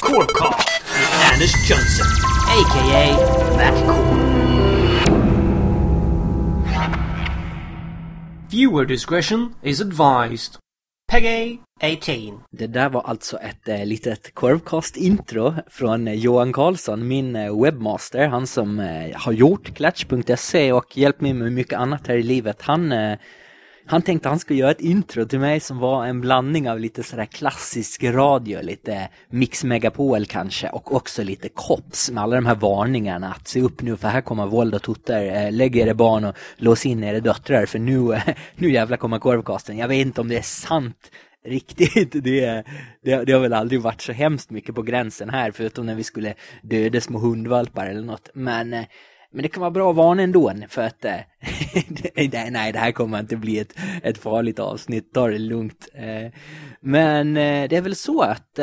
Corecast med Anders Jönsson, a.k.a. McCall. Viewer discretion is advised. Peggy 18. Det där var alltså ett eh, litet Korvcast-intro från eh, Johan Karlsson, min eh, webbmaster, han som eh, har gjort Klatch.se och hjälpt mig med mycket annat här i livet. Han, eh, han tänkte han skulle göra ett intro till mig som var en blandning av lite sådär klassisk radio, lite Mix Megapol kanske och också lite kops med alla de här varningarna att se upp nu för här kommer våld och totter, eh, lägg er barn och lås in era döttrar för nu, nu jävlar kommer korvkasten. Jag vet inte om det är sant riktigt. Det, det, det har väl aldrig varit så hemskt mycket på gränsen här, förutom när vi skulle döda små hundvalpar eller något. Men, eh, men det kan vara bra att varna ändå, för att eh, nej, det här kommer inte bli ett, ett farligt avsnitt, ta det lugnt. Eh, men eh, det är väl så att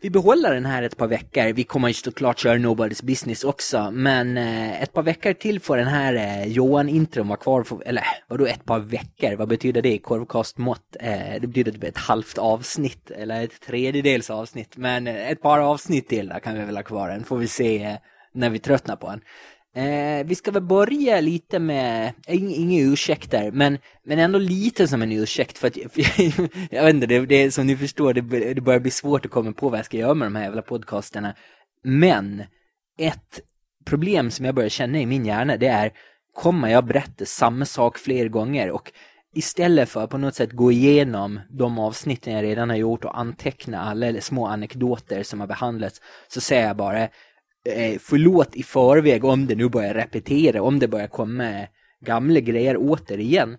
vi behåller den här ett par veckor. Vi kommer ju såklart köra Nobody's Business också, men ett par veckor till får den här Johan-intron vara kvar. För, eller vadå ett par veckor? Vad betyder det i korvkastmått? Det betyder typ ett halvt avsnitt eller ett tredjedels avsnitt. Men ett par avsnitt till där kan vi väl ha kvar den. Får vi se när vi tröttnar på den. Eh, vi ska väl börja lite med, ing, inga ursäkter, men, men ändå lite som en ursäkt för att, för, jag vet inte, det, det är som ni förstår, det, det börjar bli svårt att komma på vad jag ska göra med de här jävla podcasterna. Men, ett problem som jag börjar känna i min hjärna, det är, kommer jag berätta samma sak fler gånger? Och istället för att på något sätt gå igenom de avsnitten jag redan har gjort och anteckna alla små anekdoter som har behandlats, så säger jag bara, eh, förlåt i förväg om det nu börjar repetera, om det börjar komma gamla grejer återigen.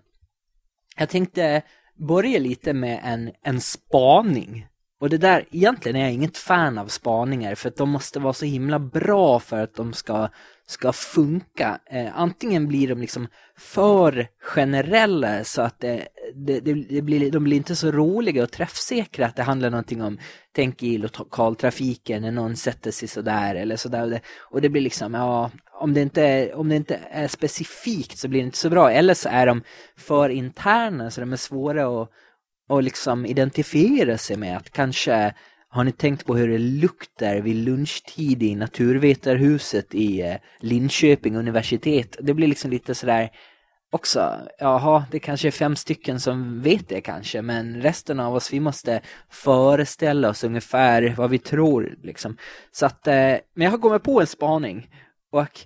Jag tänkte börja lite med en, en spaning. Och det där, egentligen är jag inget fan av spaningar för att de måste vara så himla bra för att de ska, ska funka. Eh, antingen blir de liksom för generella så att det, det, det, det blir, de blir inte så roliga och träffsäkra att det handlar någonting om tänk i lokaltrafiken när någon sätter sig sådär eller sådär. Och det blir liksom, ja, om det inte är, om det inte är specifikt så blir det inte så bra. Eller så är de för interna så de är svåra att och liksom identifiera sig med att kanske har ni tänkt på hur det luktar vid lunchtid i Naturvetarhuset i eh, Linköping universitet? Det blir liksom lite sådär också, jaha, det kanske är fem stycken som vet det kanske, men resten av oss, vi måste föreställa oss ungefär vad vi tror liksom. Så att, eh, men jag har kommit på en spaning och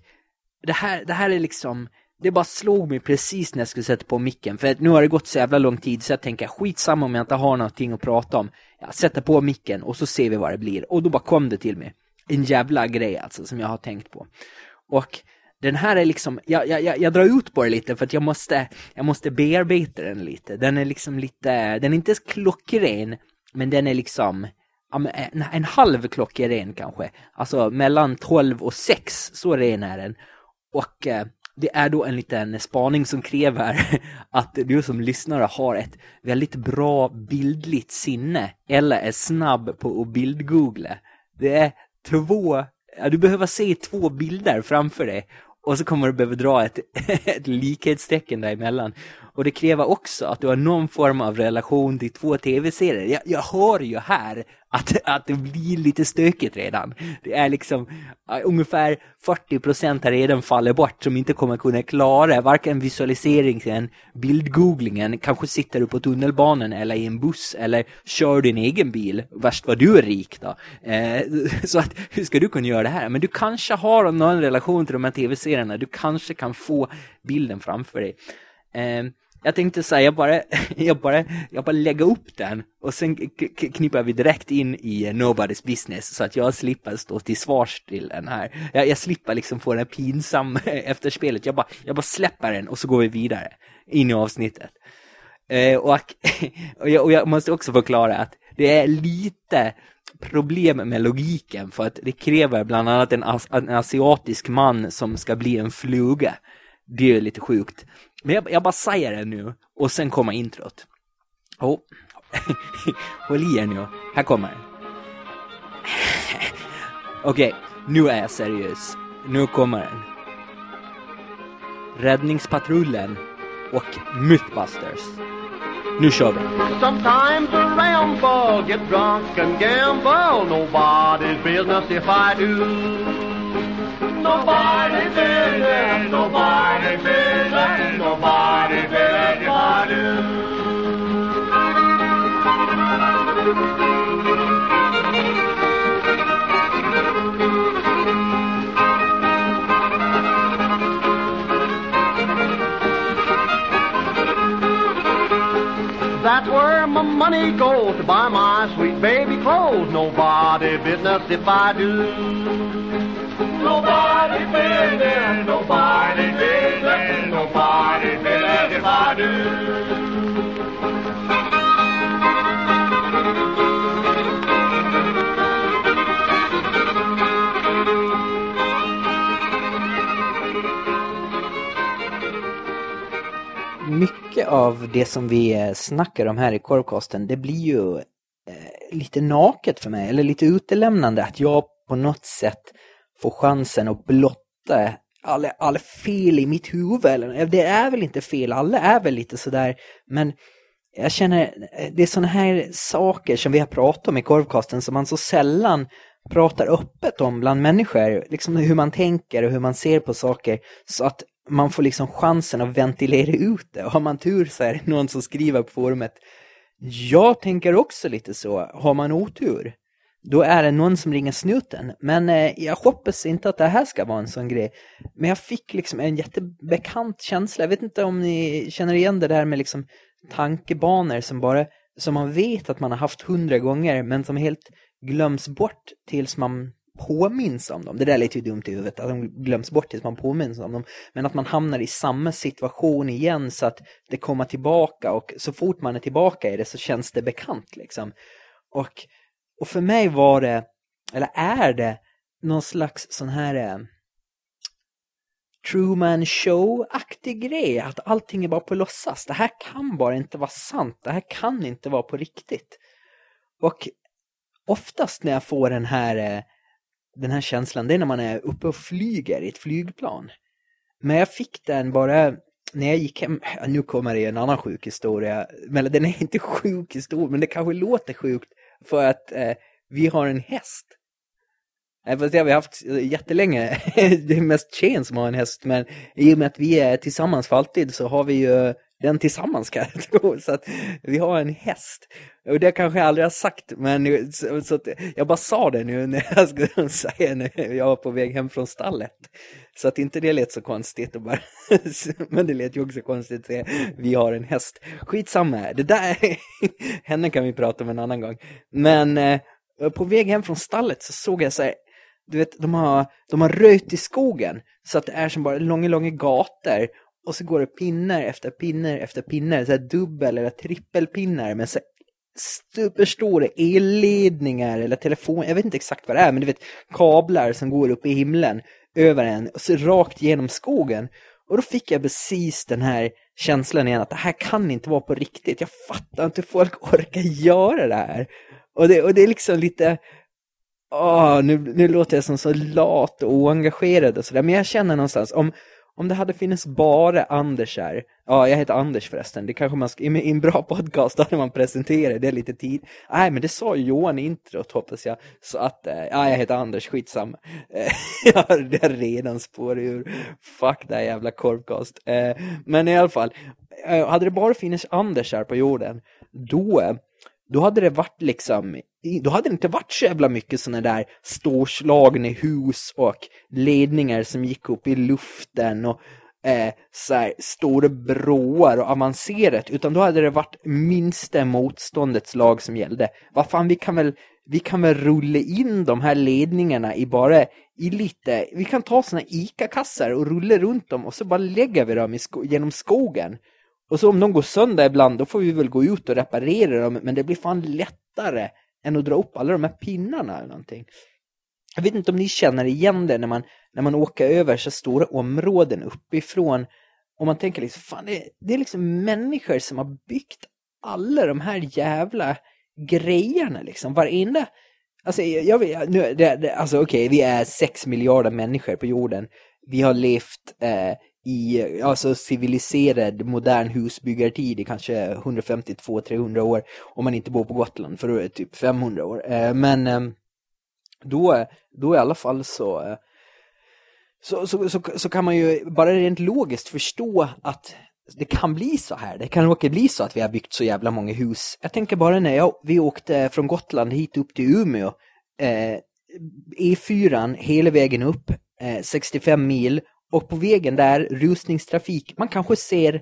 det här, det här är liksom det bara slog mig precis när jag skulle sätta på micken. För nu har det gått så jävla lång tid så jag tänker skitsamma om jag inte har någonting att prata om. Jag sätter på micken och så ser vi vad det blir. Och då bara kom det till mig. En jävla grej alltså som jag har tänkt på. Och den här är liksom, jag, jag, jag drar ut på det lite för att jag måste, jag måste bearbeta den lite. Den är liksom lite, den är inte klockren, men den är liksom eh, en, en halv klockren kanske. Alltså mellan 12 och 6, så ren är den. Och eh, det är då en liten spaning som kräver att du som lyssnare har ett väldigt bra bildligt sinne eller är snabb på att bildgoogla. Det är två, ja, du behöver se två bilder framför dig och så kommer du behöva dra ett, ett likhetstecken däremellan. Och det kräver också att du har någon form av relation till två tv-serier. Jag, jag hör ju här att, att det blir lite stökigt redan. Det är liksom uh, ungefär 40% har redan faller bort som inte kommer kunna klara varken visualiseringen, bildgooglingen, kanske sitter du på tunnelbanan eller i en buss eller kör din egen bil. Värst vad du är rik då. Uh, så att, hur ska du kunna göra det här? Men du kanske har någon relation till de här tv-serierna. Du kanske kan få bilden framför dig. Uh, jag tänkte säga, jag bara, jag bara, jag bara lägger upp den och sen knippar vi direkt in i Nobody's Business så att jag slipper stå till svars till den här. Jag, jag slipper liksom få den pinsam efterspelet. Jag bara, jag bara släpper den och så går vi vidare in i avsnittet. Eh, och, och, jag, och jag måste också förklara att det är lite problem med logiken för att det kräver bland annat en, as en asiatisk man som ska bli en fluga. Det är lite sjukt. Men jag, jag bara säger det nu och sen kommer introt. Oh. Håll i er nu, här kommer den. Okej, okay, nu är jag seriös. Nu kommer den. Räddningspatrullen och Mythbusters. Nu kör vi! Sometimes a ramble, get drunk and gamble. Nobody's business if I do. Nobody's business, nobody's business, money goes to buy my sweet baby clothes. Nobody business if I do. Nobody business, nobody business, nobody business if I do. Mycket av det som vi eh, snackar om här i korvkosten, det blir ju eh, lite naket för mig, eller lite utelämnande att jag på något sätt får chansen att blotta alla, alla fel i mitt huvud. Eller, eh, det är väl inte fel, alla är väl lite sådär, men jag känner, eh, det är sådana här saker som vi har pratat om i korvkasten som man så sällan pratar öppet om bland människor, liksom hur man tänker och hur man ser på saker, så att man får liksom chansen att ventilera ut det. Och har man tur så är det någon som skriver på forumet, jag tänker också lite så, har man otur, då är det någon som ringer snuten. Men eh, jag hoppas inte att det här ska vara en sån grej. Men jag fick liksom en jättebekant känsla, jag vet inte om ni känner igen det där med liksom tankebanor som bara, som man vet att man har haft hundra gånger, men som helt glöms bort tills man påminns om dem. Det där är lite dumt i huvudet, att de glöms bort tills man påminns om dem. Men att man hamnar i samma situation igen så att det kommer tillbaka och så fort man är tillbaka i det så känns det bekant liksom. Och, och för mig var det, eller är det, någon slags sån här eh, Truman Show-aktig grej. Att allting är bara på låtsas. Det här kan bara inte vara sant. Det här kan inte vara på riktigt. Och oftast när jag får den här, eh, den här känslan, det är när man är uppe och flyger i ett flygplan. Men jag fick den bara när jag gick hem, nu kommer det en annan sjuk historia, men den är inte sjuk historia, men det kanske låter sjukt för att eh, vi har en häst. Nej, fast det har vi haft jättelänge. det är mest Chen som har en häst, men i och med att vi är tillsammans för alltid så har vi ju den tillsammans kan jag tro. Så att vi har en häst. Och det kanske jag aldrig har sagt, men så, så att jag bara sa det nu när jag skulle säga när jag var på väg hem från stallet. Så att inte det lät så konstigt. Och bara, men det lät ju också konstigt att säga vi har en häst. Skitsamma, det där, henne kan vi prata om en annan gång. Men eh, på väg hem från stallet så såg jag så här, du vet, de har, de har röjt i skogen så att det är som bara långa, långa gator och så går det pinnar efter pinnar efter pinnar, så här dubbel eller trippelpinnar med så superstora elledningar eller telefon, jag vet inte exakt vad det är, men du vet kablar som går upp i himlen över en och så rakt genom skogen. Och då fick jag precis den här känslan igen att det här kan inte vara på riktigt. Jag fattar inte hur folk orkar göra det här. Och det, och det är liksom lite, åh, nu, nu låter jag som så lat och oengagerad och sådär, men jag känner någonstans, om, om det hade funnits bara Anders här, ja jag heter Anders förresten, det kanske man ska, i en bra podcast hade man presenterat det lite tid. Nej men det sa ju Johan i introt hoppas jag, så att, eh, ja jag heter Anders, skitsamma. jag har redan spår ur, fuck det här jävla korvcast. Eh, men i alla fall, eh, hade det bara funnits Anders här på jorden, då då hade det varit liksom, då hade det inte varit så jävla mycket sådana där storslagna hus och ledningar som gick upp i luften och eh, så här, stora broar och avancerat, utan då hade det varit minsta motståndets lag som gällde. Vad fan, vi kan väl, vi kan väl rulla in de här ledningarna i bara, i lite, vi kan ta sådana ICA-kassar och rulla runt dem och så bara lägger vi dem i sko genom skogen. Och så om de går sönder ibland, då får vi väl gå ut och reparera dem, men det blir fan lättare än att dra upp alla de här pinnarna eller någonting. Jag vet inte om ni känner igen det när man, när man åker över så stora områden uppifrån och man tänker liksom, fan det, det är liksom människor som har byggt alla de här jävla grejerna liksom, varenda Alltså, jag, vet, nu, det, det, alltså okej, okay, vi är sex miljarder människor på jorden. Vi har levt eh, i alltså civiliserad modern husbyggartid i kanske 150, 200, 300 år om man inte bor på Gotland för då är det typ 500 år. Eh, men ehm, då, då i alla fall så, eh, så, så, så, så kan man ju bara rent logiskt förstå att det kan bli så här. Det kan råka bli så att vi har byggt så jävla många hus. Jag tänker bara när jag, vi åkte från Gotland hit upp till Umeå. Eh, E4 hela vägen upp, eh, 65 mil. Och på vägen där, rusningstrafik. Man kanske ser,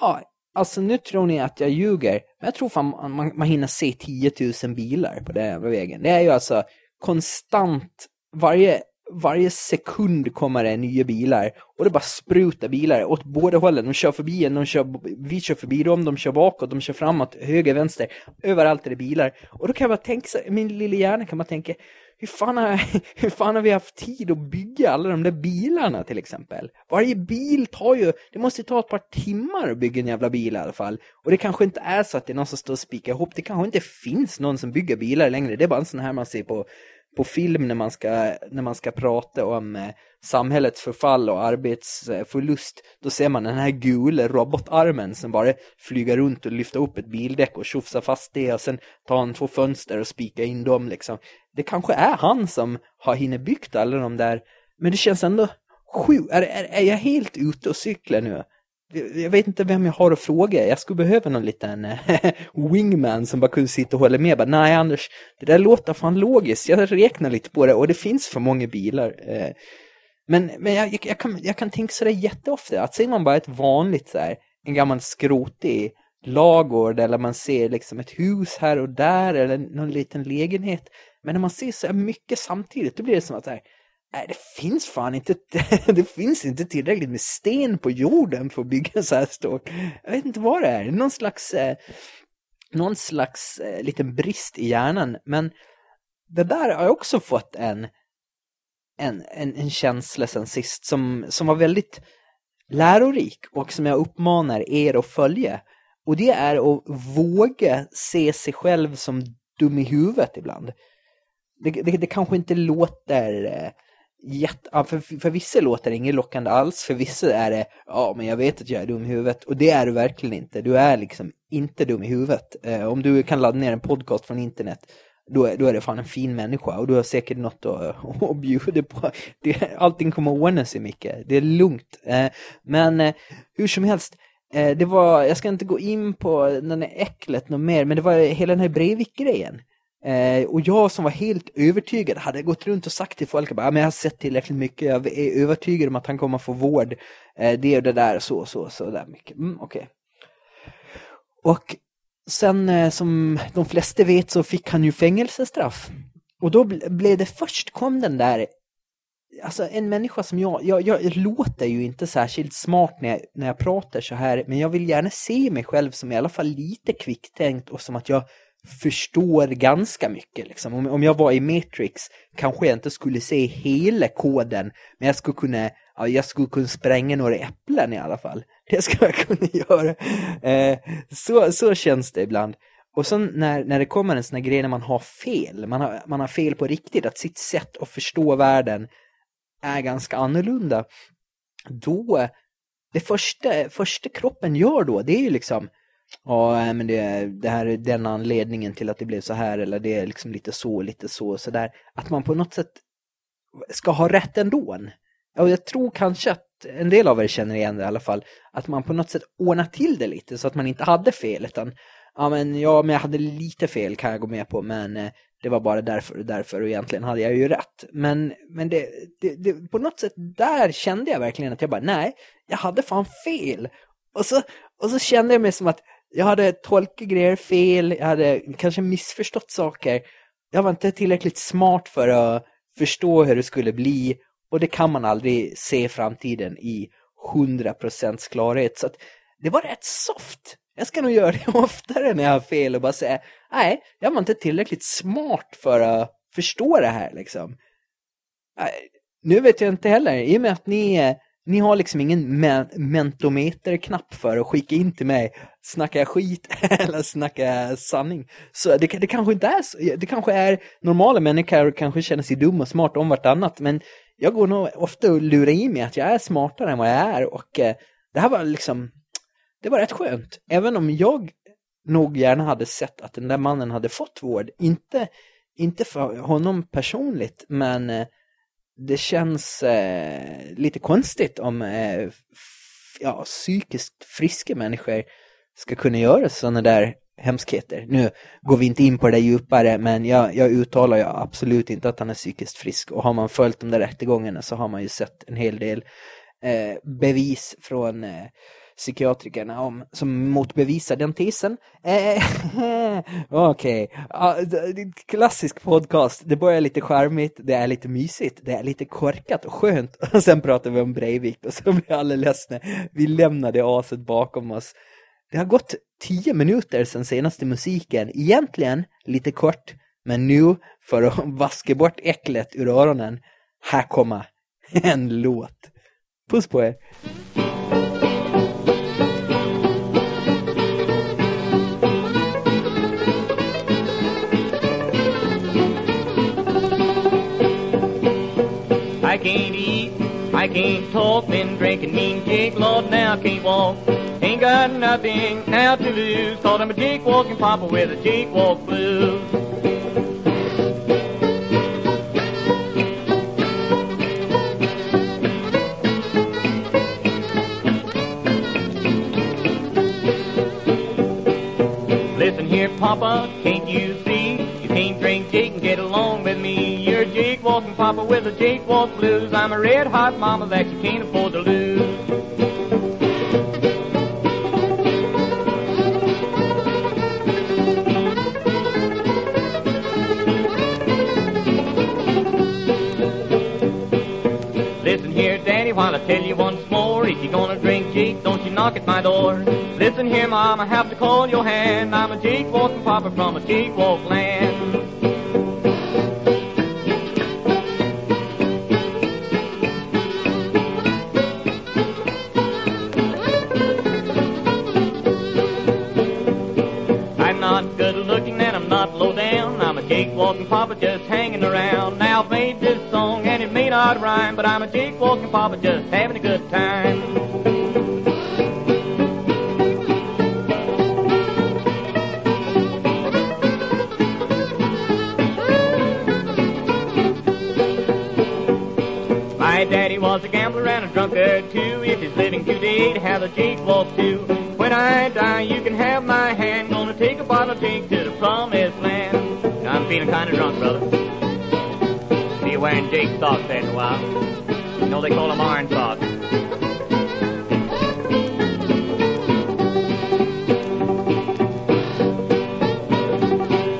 ja, alltså nu tror ni att jag ljuger. Men jag tror fan man, man, man hinner se 10 000 bilar på den här vägen. Det är ju alltså konstant, varje varje sekund kommer det nya bilar och det bara sprutar bilar åt båda hållen. De kör förbi en, de kör, vi kör förbi dem, de kör bakåt, de kör framåt, höger, vänster. Överallt är det bilar. Och då kan jag bara tänka, sig, min lilla hjärna kan man tänka, hur fan, har, hur fan har vi haft tid att bygga alla de där bilarna till exempel? Varje bil tar ju, det måste ta ett par timmar att bygga en jävla bil i alla fall. Och det kanske inte är så att det är någon som står och spikar ihop, det kanske inte finns någon som bygger bilar längre. Det är bara en sån här man ser på på film när man ska, när man ska prata om eh, samhällets förfall och arbetsförlust, då ser man den här gula robotarmen som bara flyger runt och lyfter upp ett bildäck och tjofsar fast det och sen tar han två fönster och spikar in dem liksom. Det kanske är han som har hinner byggt alla de där, men det känns ändå sjukt. Är, är, är jag helt ute och cyklar nu? Jag vet inte vem jag har att fråga. Jag skulle behöva någon liten eh, wingman som bara kunde sitta och hålla med. Bara, Nej Anders, det där låter fan logiskt. Jag räknar lite på det och det finns för många bilar. Eh, men, men jag, jag, kan, jag kan tänka sådär jätteofta att ser man bara ett vanligt så här, en gammal skrotig lagård eller man ser liksom ett hus här och där eller någon liten lägenhet. Men när man ser så mycket samtidigt då blir det som att så här, Nej, det finns fan inte, det finns inte tillräckligt med sten på jorden för att bygga så här stort. Jag vet inte vad det är, någon slags, eh, någon slags eh, liten brist i hjärnan. Men det där har jag också fått en, en, en, en känsla sen sist som, som var väldigt lärorik och som jag uppmanar er att följa. Och det är att våga se sig själv som dum i huvudet ibland. Det, det, det kanske inte låter eh, jätte, för, för vissa låter det inget lockande alls, för vissa är det, ja men jag vet att jag är dum i huvudet, och det är du verkligen inte. Du är liksom inte dum i huvudet. Eh, om du kan ladda ner en podcast från internet, då är, då är det fan en fin människa och du har säkert något att, att bjuda på. Det, allting kommer att ordna sig mycket, det är lugnt. Eh, men eh, hur som helst, eh, det var, jag ska inte gå in på den här äcklet något mer, men det var hela den här Breivik-grejen. Eh, och jag som var helt övertygad hade gått runt och sagt till folk att ah, jag har sett tillräckligt mycket, jag är övertygad om att han kommer få vård. Eh, det och det där, så, så, så där mycket. Mm, Okej. Okay. Och sen eh, som de flesta vet så fick han ju fängelsestraff. Och då blev det först kom den där Alltså en människa som jag, jag, jag låter ju inte särskilt smart när jag, när jag pratar så här, men jag vill gärna se mig själv som i alla fall lite kvicktänkt och som att jag förstår ganska mycket. Liksom. Om, om jag var i Matrix kanske jag inte skulle se hela koden, men jag skulle kunna, ja, jag skulle kunna spränga några äpplen i alla fall. Det skulle jag kunna göra. Eh, så, så känns det ibland. Och sen när, när det kommer en sån här grej när man har fel, man har, man har fel på riktigt, att sitt sätt att förstå världen är ganska annorlunda, då, det första, första kroppen gör då, det är ju liksom, Ja, men det, det här är den anledningen till att det blev så här eller det är liksom lite så, lite så, så där. Att man på något sätt ska ha rätt ändå. Och jag tror kanske att en del av er känner igen det i alla fall. Att man på något sätt ordnar till det lite så att man inte hade fel utan ja men, ja, men jag hade lite fel kan jag gå med på men eh, det var bara därför och därför och egentligen hade jag ju rätt. Men, men det, det, det, på något sätt där kände jag verkligen att jag bara nej, jag hade fan fel. Och så, och så kände jag mig som att jag hade tolkat grejer fel, jag hade kanske missförstått saker. Jag var inte tillräckligt smart för att förstå hur det skulle bli och det kan man aldrig se framtiden i 100% klarhet. Så att det var rätt soft. Jag ska nog göra det oftare när jag har fel och bara säga nej, jag var inte tillräckligt smart för att förstå det här liksom. Nu vet jag inte heller, i och med att ni ni har liksom ingen men mentometerknapp för att skicka in till mig snackar jag skit eller snackar jag sanning. Så det, det kanske inte är så. Det kanske är normala människor kanske känner sig dumma och smarta om vartannat. Men jag går nog ofta och lurar i mig att jag är smartare än vad jag är och eh, det här var liksom, det var rätt skönt. Även om jag nog gärna hade sett att den där mannen hade fått vård. Inte, inte för honom personligt, men eh, det känns eh, lite konstigt om eh, ja, psykiskt friska människor ska kunna göra sådana där hemskheter. Nu går vi inte in på det djupare, men jag, jag uttalar ju absolut inte att han är psykiskt frisk. Och har man följt de där rättegångarna så har man ju sett en hel del eh, bevis från eh, psykiatrikerna om, som motbevisar den tesen. Eh, Okej, okay. klassisk podcast. Det börjar lite charmigt, det är lite mysigt, det är lite korkat och skönt. Och sen pratar vi om Breivik och så blir alla ledsna. Vi lämnar det aset bakom oss. Det har gått tio minuter sedan senaste musiken. Egentligen lite kort, men nu för att vaska bort äcklet ur öronen. Här kommer en låt. Puss på er! I can't talk, been drinking mean jig, Lord, now I can't walk. Ain't got nothing now to lose, cause I'm a jig walking papa with a jig walk blues. Listen here, Papa, can't you see? You can't drink jig and get along with me. You're jig walking papa with a jig walk blues. I'm a red hot mama that you can't afford to lose. Listen here, Daddy, while I tell you once more, if you're gonna drink Jake, don't you knock at my door. Listen here, Mom, I have to call your hand. I'm a jig walking papa from a jig walk land. Walking papa just hanging around. Now I've made this song and it may not rhyme, but I'm a jig walking papa just having a good time. My daddy was a gambler and a drunkard too. If he's living today to have a jig walk too. When I die, you can have my hand. Gonna take a bottle of jig to the promised land. Feeling kind of drunk, brother. See you wearing jig socks in a while. You know they call them iron socks.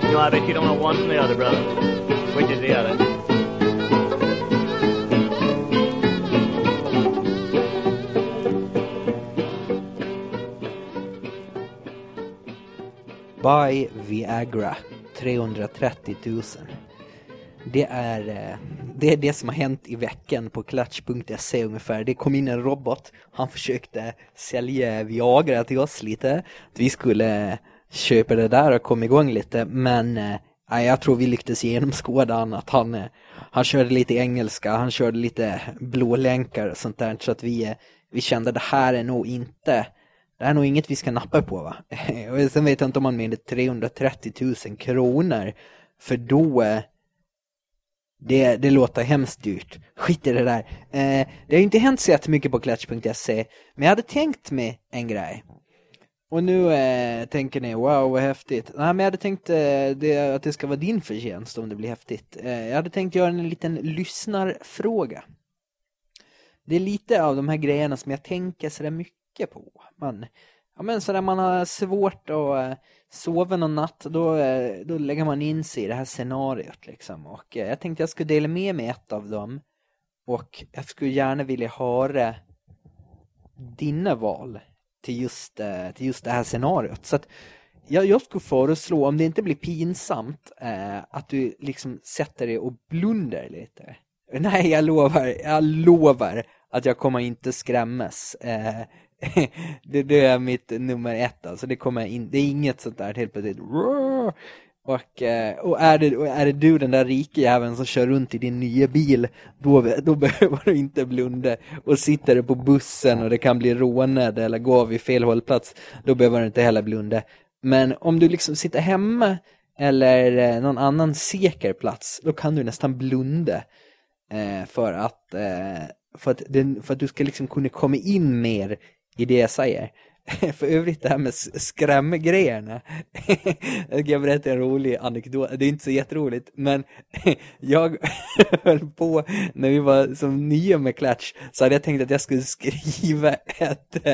You know, I bet you don't know one from the other, brother. Which is the other? Buy Viagra 330 000. Det är, eh, det är det som har hänt i veckan på Clutch.se ungefär. Det kom in en robot, han försökte sälja Viagra till oss lite. Vi skulle eh, köpa det där och komma igång lite, men eh, nej, jag tror vi lyckades genomskåda han att han, han körde lite engelska, han körde lite blålänkar och sånt där, så att vi, vi kände det här är nog inte det är nog inget vi ska nappa på va? Och sen vet jag inte om man menar 330 000 kronor. För då... Eh, det, det låter hemskt dyrt. Skit i det där. Eh, det har ju inte hänt så jättemycket på Clutch.se. Men jag hade tänkt mig en grej. Och nu eh, tänker ni, wow vad häftigt. Nej men jag hade tänkt eh, det, att det ska vara din förtjänst om det blir häftigt. Eh, jag hade tänkt göra en liten lyssnarfråga. Det är lite av de här grejerna som jag tänker sådär mycket på. Man, ja men sådär man har svårt att eh, sova någon natt, då, eh, då lägger man in sig i det här scenariot liksom. Och eh, jag tänkte jag skulle dela med mig ett av dem. Och jag skulle gärna vilja höra dina val till just, till just det här scenariot. Så att jag, jag skulle föreslå, om det inte blir pinsamt, eh, att du liksom sätter dig och blundar lite. Nej, jag lovar, jag lovar att jag kommer inte skrämmas. Eh, det, det är mitt nummer ett alltså. Det, kommer in, det är inget sånt där helt plötsligt. Och, eh, och, är det, och är det du den där rike jäveln som kör runt i din nya bil då, då behöver du inte blunda och sitter du på bussen och det kan bli rånad eller gå vid fel hållplats då behöver du inte heller blunda men om du liksom sitter hemma eller eh, någon annan säker plats då kan du nästan blunda eh, för att eh, för att, den, för att du ska liksom kunna komma in mer i det jag säger för övrigt det här med skrämgrejerna. jag ska berätta en rolig anekdot. Det är inte så jätteroligt, men jag höll på när vi var som nya med Clutch så hade jag tänkt att jag skulle skriva ett,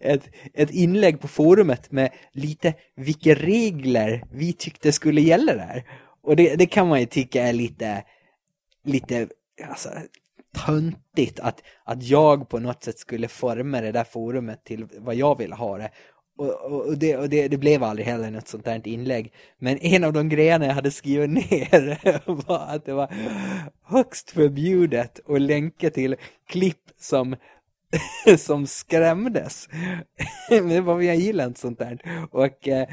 ett, ett inlägg på forumet med lite vilka regler vi tyckte skulle gälla där. Och det, det kan man ju tycka är lite, lite alltså, töntigt att, att jag på något sätt skulle forma det där forumet till vad jag ville ha det. Och, och, det, och det, det, blev aldrig heller något sånt här inlägg. Men en av de grejerna jag hade skrivit ner var att det var högst förbjudet att länka till klipp som som skrämdes. Men det var jag gillar inte sånt där. Och eh,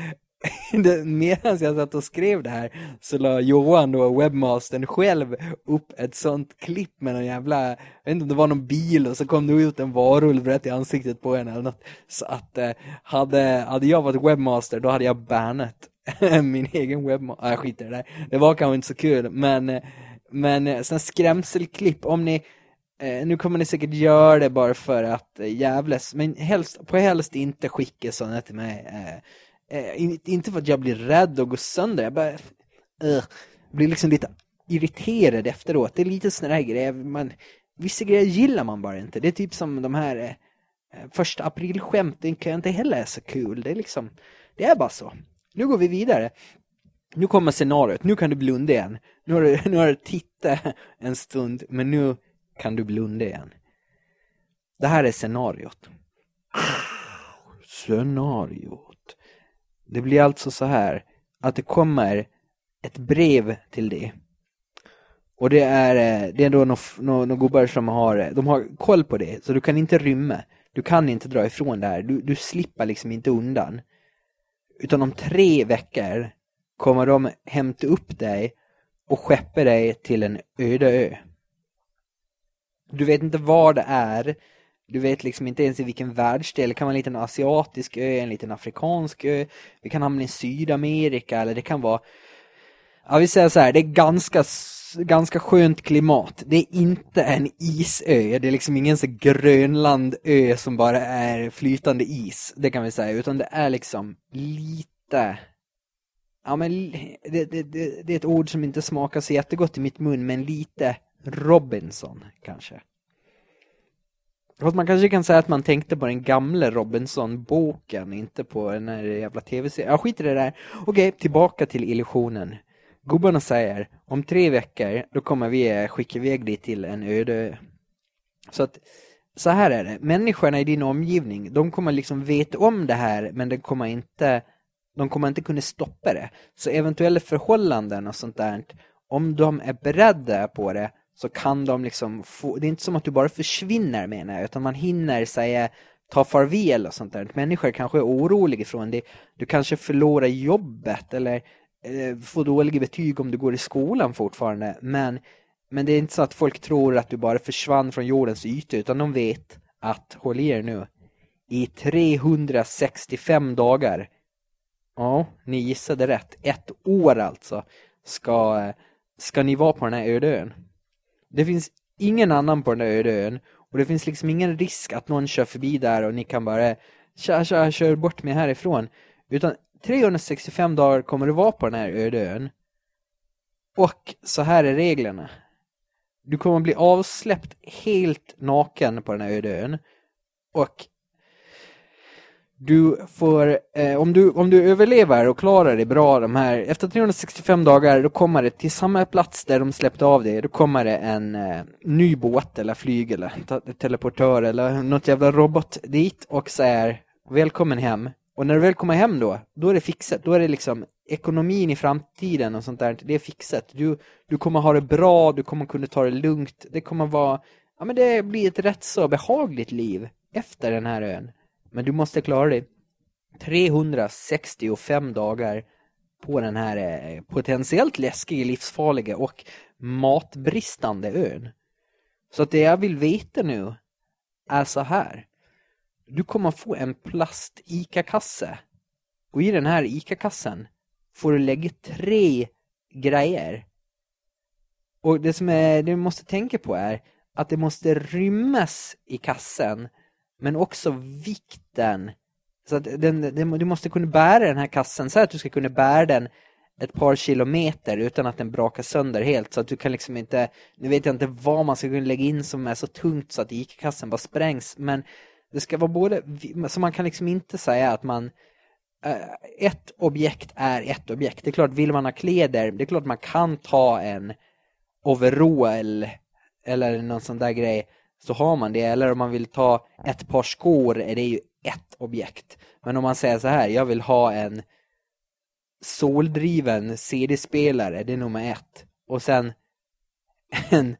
medan jag satt och skrev det här så la Johan då, webbmastern själv upp ett sånt klipp med någon jävla, jag vet inte om det var någon bil och så kom det ut en varulv rätt i ansiktet på en eller något. Så att eh, hade, hade jag varit webbmaster då hade jag bannat min egen webbmaster, jag äh, skiter i det där. Det var kanske inte så kul men, eh, men eh, sån skrämselklipp om ni Eh, nu kommer ni säkert göra det bara för att eh, jävlas, men helst, på helst inte skicka sådana till mig. Eh, Eh, inte för att jag blir rädd och går sönder. Jag bara, uh, blir liksom lite irriterad efteråt. Det är lite sådana här grejer. Man, vissa grejer gillar man bara inte. Det är typ som de här eh, eh första aprilskämten kan jag inte heller är så kul. Det är liksom, det är bara så. Nu går vi vidare. Nu kommer scenariot. Nu kan du blunda igen. Nu har du, nu har du tittat en stund, men nu kan du blunda igen. Det här är scenariot. Scenariot. Det blir alltså så här att det kommer ett brev till dig. Och det är, eh, det är då några no, no gubbar som har, eh, de har koll på det. Så du kan inte rymma. Du kan inte dra ifrån det här. Du, du slipper liksom inte undan. Utan om tre veckor kommer de hämta upp dig och skeppa dig till en öde ö. Du vet inte var det är. Du vet liksom inte ens i vilken världsdel. Det kan vara en liten asiatisk ö, en liten afrikansk ö. vi kan hamna i Sydamerika eller det kan vara... Ja vi säger så här, det är ganska, ganska skönt klimat. Det är inte en isö. Det är liksom ingen så Grönlandö som bara är flytande is. Det kan vi säga. Utan det är liksom lite... Ja men det, det, det, det är ett ord som inte smakar så jättegott i mitt mun men lite Robinson kanske. Fast man kanske kan säga att man tänkte på den gamla Robinson-boken, inte på den här jävla tv-serien. Jag skiter i det där. Okej, tillbaka till illusionen. Gubbarna säger, om tre veckor, då kommer vi eh, skicka iväg dig till en öde Så att, så här är det. Människorna i din omgivning, de kommer liksom veta om det här, men de kommer inte, de kommer inte kunna stoppa det. Så eventuella förhållanden och sånt där, om de är beredda på det, så kan de liksom få, det är inte som att du bara försvinner menar jag, utan man hinner säga ta farväl och sånt där. Människor kanske är oroliga från det. Du kanske förlorar jobbet eller eh, får dåliga betyg om du går i skolan fortfarande. Men, men det är inte så att folk tror att du bara försvann från jordens yta, utan de vet att, håll i er nu, i 365 dagar, ja, ni gissade rätt, ett år alltså, ska, ska ni vara på den här öde ön. Det finns ingen annan på den där öde ön. Och det finns liksom ingen risk att någon kör förbi där och ni kan bara tja, tja, kör bort mig härifrån. Utan 365 dagar kommer du vara på den här öde ön. Och så här är reglerna. Du kommer bli avsläppt helt naken på den här öde ön. Och du får, eh, om, du, om du överlever och klarar dig bra de här, efter 365 dagar då kommer det till samma plats där de släppte av dig, då kommer det en eh, ny båt eller flyg eller teleportör eller något jävla robot dit och säger välkommen hem. Och när du väl kommer hem då, då är det fixat, då är det liksom ekonomin i framtiden och sånt där, det är fixat. Du, du kommer ha det bra, du kommer kunna ta det lugnt, det kommer vara, ja men det blir ett rätt så behagligt liv efter den här ön. Men du måste klara dig. 365 dagar på den här eh, potentiellt läskiga, livsfarliga och matbristande ön. Så att det jag vill veta nu är så här. Du kommer få en plast ICA-kasse. Och i den här ICA-kassen får du lägga tre grejer. Och det som är, det du måste tänka på är att det måste rymmas i kassen men också vikten. Så att den, den, du måste kunna bära den här kassen, så att du ska kunna bära den ett par kilometer utan att den brakar sönder helt så att du kan liksom inte, nu vet jag inte vad man ska kunna lägga in som är så tungt så att ICA-kassen bara sprängs men det ska vara både, så man kan liksom inte säga att man eh, ett objekt är ett objekt. Det är klart, vill man ha kläder, det är klart man kan ta en overall eller någon sån där grej så har man det. Eller om man vill ta ett par skor är det ju ett objekt. Men om man säger så här, jag vill ha en soldriven CD-spelare, det är nummer ett. Och sen en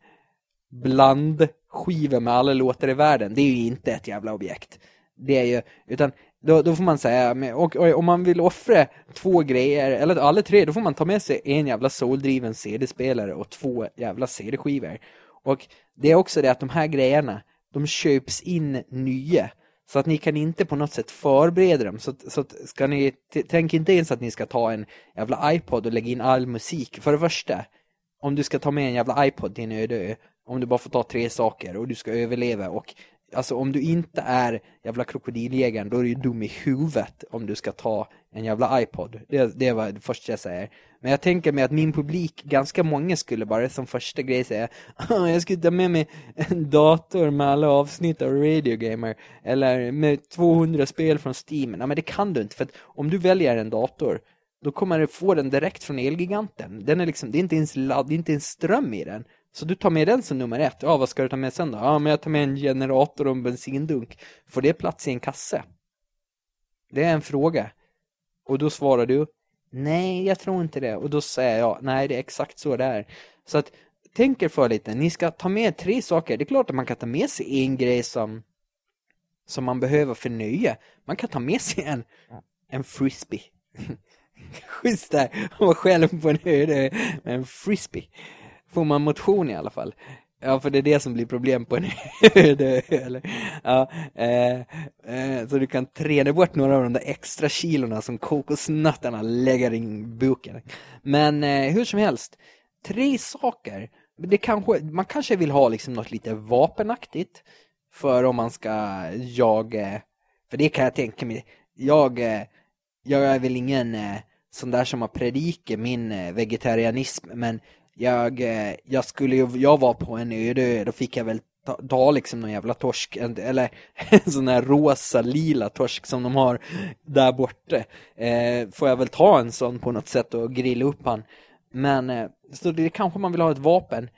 blandskiva med alla låtar i världen, det är ju inte ett jävla objekt. Det är ju, utan då, då får man säga, och, och om man vill offra två grejer, eller alla tre, då får man ta med sig en jävla soldriven CD-spelare och två jävla CD-skivor. Och det är också det att de här grejerna, de köps in nya. Så att ni kan inte på något sätt förbereda dem. Så, så ska ni, tänk inte ens att ni ska ta en jävla iPod och lägga in all musik. För det första, om du ska ta med en jävla iPod till en öde ö, om du bara får ta tre saker och du ska överleva och alltså om du inte är jävla krokodiljägaren då är du dum i huvudet om du ska ta en jävla iPod. Det, det var det första jag säger. Men jag tänker mig att min publik, ganska många skulle bara som första grej säga ah, jag skulle ta med mig en dator med alla avsnitt av Radio Gamer eller med 200 spel från Steam. Nej men det kan du inte för att om du väljer en dator då kommer du få den direkt från Elgiganten. Den är liksom, det är inte ens ladd, det är inte ens ström i den. Så du tar med den som nummer ett. Ja, vad ska du ta med sen då? Ja, men jag tar med en generator och en bensindunk. Får det plats i en kasse? Det är en fråga. Och då svarar du, nej, jag tror inte det. Och då säger jag, nej, det är exakt så det är. Så att, tänk er för lite. Ni ska ta med tre saker. Det är klart att man kan ta med sig en grej som, som man behöver för nöje. Man kan ta med sig en, en frisbee. Schysst där, och själv på en öde med en frisbee får man motion i alla fall. Ja, för det är det som blir problem på en öde eller, ja, eh, eh, Så du kan träna bort några av de där extra kilorna som kokosnötterna lägger i buken. Men eh, hur som helst, tre saker. Det kanske, man kanske vill ha liksom något lite vapenaktigt för om man ska jaga, för det kan jag tänka mig, jag, eh, jag är väl ingen eh, sån där som har predikat min eh, vegetarianism, men jag, eh, jag skulle ju, jag var på en öde då fick jag väl ta, ta liksom någon jävla torsk, eller en sån här rosa, lila torsk som de har där borta. Eh, får jag väl ta en sån på något sätt och grilla upp han. Men eh, så det kanske man vill ha ett vapen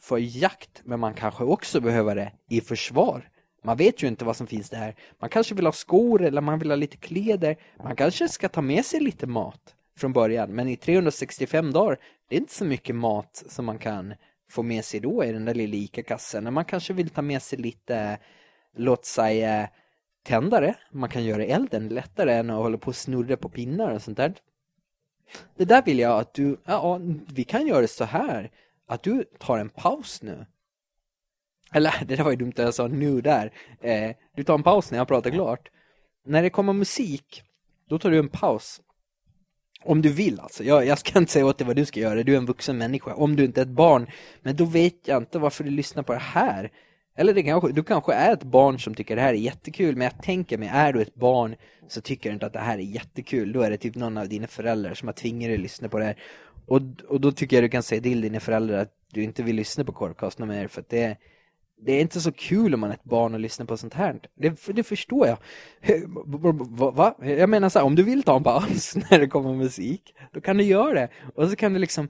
för jakt, men man kanske också behöver det i försvar. Man vet ju inte vad som finns där. Man kanske vill ha skor eller man vill ha lite kläder. Man kanske ska ta med sig lite mat från början. Men i 365 dagar, det är inte så mycket mat som man kan få med sig då i den där lilla ICA-kassen. Man kanske vill ta med sig lite, låt säga, tändare. Man kan göra elden lättare än att hålla på och snurra på pinnar och sånt där. Det där vill jag att du, ja, vi kan göra så här. Att du tar en paus nu. Eller, det där var ju dumt att jag sa nu där. Eh, du tar en paus när jag pratar klart. När det kommer musik, då tar du en paus. Om du vill alltså. Jag, jag ska inte säga åt dig vad du ska göra. Du är en vuxen människa. Om du inte är ett barn. Men då vet jag inte varför du lyssnar på det här. Eller det kanske, du kanske är ett barn som tycker det här är jättekul. Men jag tänker mig, är du ett barn så tycker du inte att det här är jättekul. Då är det typ någon av dina föräldrar som har tvingat dig att lyssna på det här. Och, och då tycker jag du kan säga till dina föräldrar att du inte vill lyssna på Korvcast mer. För att det, det är inte så kul om man är ett barn och lyssnar på sånt här. Det, det förstår jag. Va? Jag menar så här, om du vill ta en paus när det kommer musik, då kan du göra det. Och så kan du liksom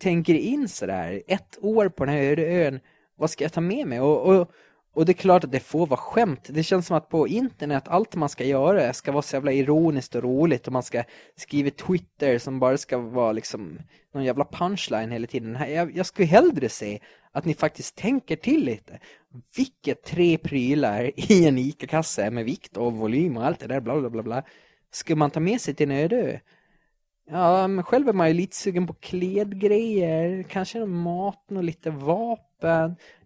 tänka in så där, ett år på den här öde ön, vad ska jag ta med mig? Och, och, och det är klart att det får vara skämt. Det känns som att på internet, allt man ska göra ska vara så jävla ironiskt och roligt. Och man ska skriva Twitter som bara ska vara liksom någon jävla punchline hela tiden. Jag, jag skulle hellre se att ni faktiskt tänker till lite. Vilket tre prylar i en ICA-kasse med vikt och volym och allt det där bla bla bla bla. Ska man ta med sig till en öde ö? Ja, men själv är man ju lite sugen på klädgrejer, kanske mat och lite vapen.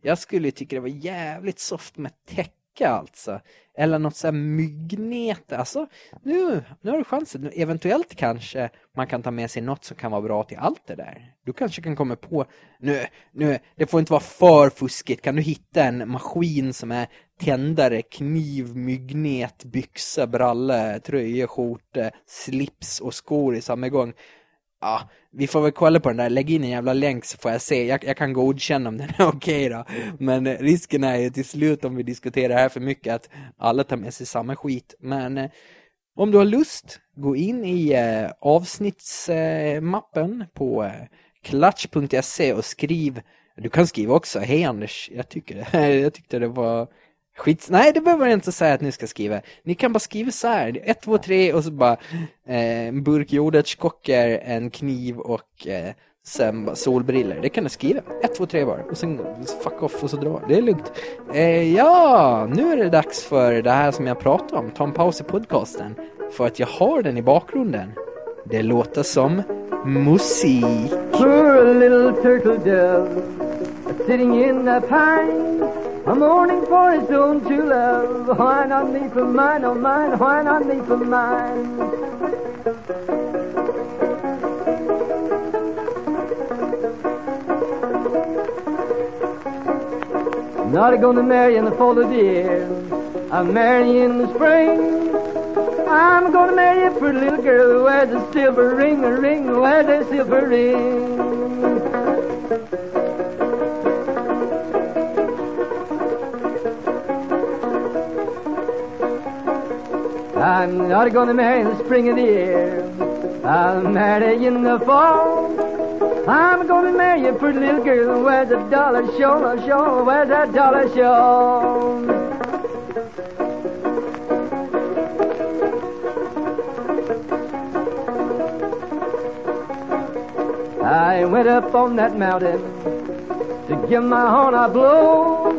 Jag skulle tycka det var jävligt soft med täcke alltså. Eller något så här myggnät. Alltså, nu, nu har du chansen. Eventuellt kanske man kan ta med sig något som kan vara bra till allt det där. Du kanske kan komma på, nu, nu, det får inte vara för fuskigt. Kan du hitta en maskin som är tändare, kniv, myggnät, byxa, bralle, tröja, skjorta, slips och skor i samma gång. Ja, vi får väl kolla på den där. Lägg in en jävla länk så får jag se. Jag, jag kan godkänna om den är okej okay då. Men eh, risken är ju till slut om vi diskuterar det här för mycket att alla tar med sig samma skit. Men eh, om du har lust, gå in i eh, avsnittsmappen på eh, klatch.se och skriv. Du kan skriva också, hej Anders, jag tycker jag tyckte det var Skits, nej det behöver man inte säga att ni ska skriva. Ni kan bara skriva så här, 1, 2, 3 och så bara eh, en burk jordärtskockor, en kniv och eh, sen bara solbriller. Det kan du skriva. 1, 2, 3 bara. Och sen fuck off och så dra. Det är lugnt. Eh, ja, nu är det dags för det här som jag pratade om. Ta en paus i podcasten. För att jag har den i bakgrunden. Det låter som musik. Poor little turtle dove sitting in the pine, a mourning for his own true love. Why not me for mine, oh mine, why not me for mine? Not a gonna marry in the fall of the year. I'm marrying in the spring. I'm gonna marry a pretty little girl who wears a silver ring, a ring, who wears a silver ring. I'm not gonna marry in the spring of the year. I'll marry in the fall. I'm gonna marry a pretty little girl who wears a dollar shawl, a shawl, wears a dollar shawl. I went up on that mountain to give my horn a blow.